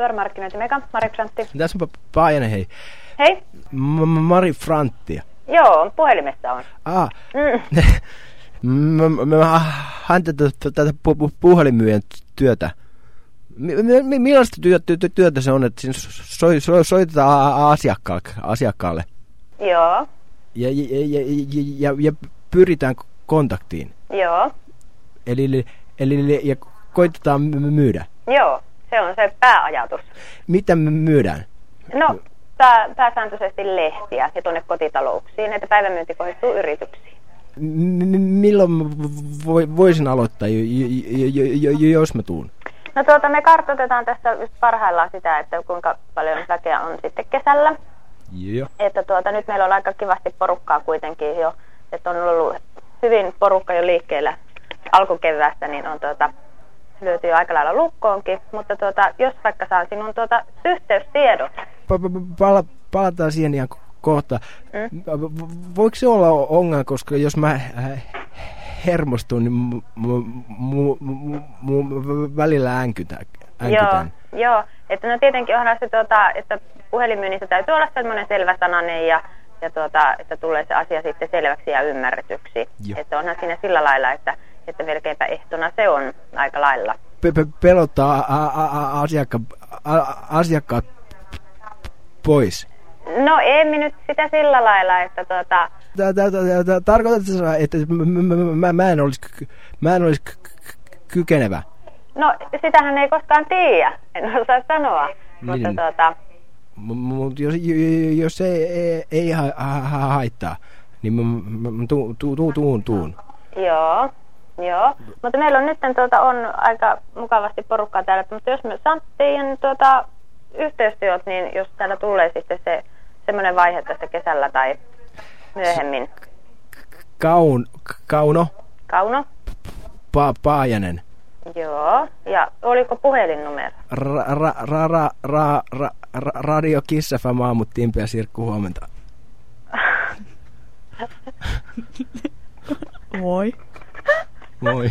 Työmarkkinointi Mega, Mari Frantti. Tässä on Paajanen, hei. Hei. M- Mari Franttia. Joo, puhelimessa on. Ah. Mm. Mä haen tätä, tätä pu- puhelinmyyjän työtä. Millaista työtä, se on, että siinä so- so- soitetaan asiakkaalle? Joo. Ja, ja, ja, ja, ja pyritään kontaktiin? Joo. Eli, eli, eli ja koitetaan myydä? Joo, se on se pääajatus. Mitä me myydään? No, pää, pääsääntöisesti lehtiä ja tuonne kotitalouksiin, että päivämyynti kohdistuu yrityksiin. M- milloin vo- voisin aloittaa, jos mä tuun? No tuota, me kartoitetaan tässä just parhaillaan sitä, että kuinka paljon väkeä on sitten kesällä. Joo. Että tuota, nyt meillä on aika kivasti porukkaa kuitenkin jo, että on ollut hyvin porukka jo liikkeellä alkukeväästä, niin on tuota, löytyy aika lailla lukkoonkin. Mutta tuota, jos vaikka saan sinun tuota, yhteystiedot. Pala, palataan siihen ihan kohta. Mm. Voiko se olla ongelma, koska jos mä hermostun, niin mun välillä änkytään. Joo, joo. Että no tietenkin onhan se, tuota, että puhelinmyynnissä täytyy olla sellainen selvä sananen ja, ja tuota, että tulee se asia sitten selväksi ja ymmärretyksi. Joo. Että onhan siinä sillä lailla, että, että melkeinpä ehtona se on aika lailla. Pe- pelottaa asiakka- asiakkaat pois. No emme nyt sitä sillä lailla, että tuota... Tarkoitatko että mä en olisi, mä en olisi kykenevä? No sitähän ei koskaan tiedä, en osaa sanoa, mutta Niin. tuota... Mutta jos, jos se ei, ei ha, ha, ha, haittaa, niin mä, tuun, tuun, tuun. Joo, joo. Mutta meillä on nyt tuota, on aika mukavasti porukkaa täällä, mutta jos me saan teidän tuota, yhteistyöt, niin jos täällä tulee sitten se semmoinen vaihe tässä kesällä tai myöhemmin. Kaun, kauno, Kauno? pa, Paajanen. Joo. Ja oliko puhelinnumero? Ra, ra, ra, ra, ra, ra, ra, radio Kiss FM aamut Timpi ja Sirkku huomenta. Moi. Moi.